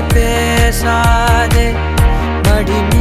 பேசாதே. மடி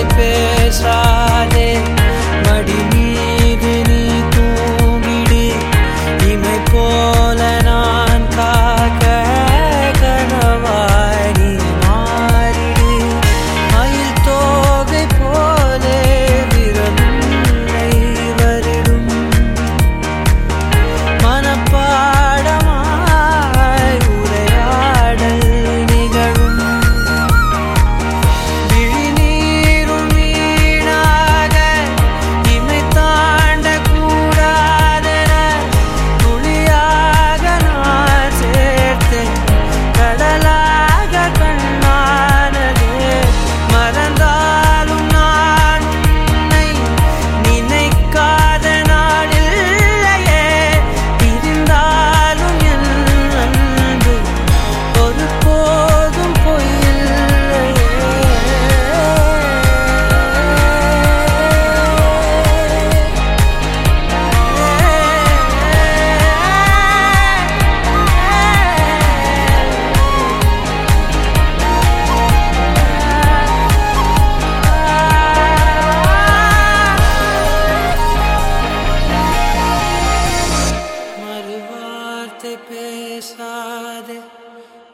empezar.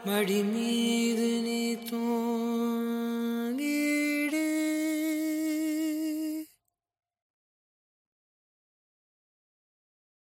வார்த்தை மடி மீது நீ தூ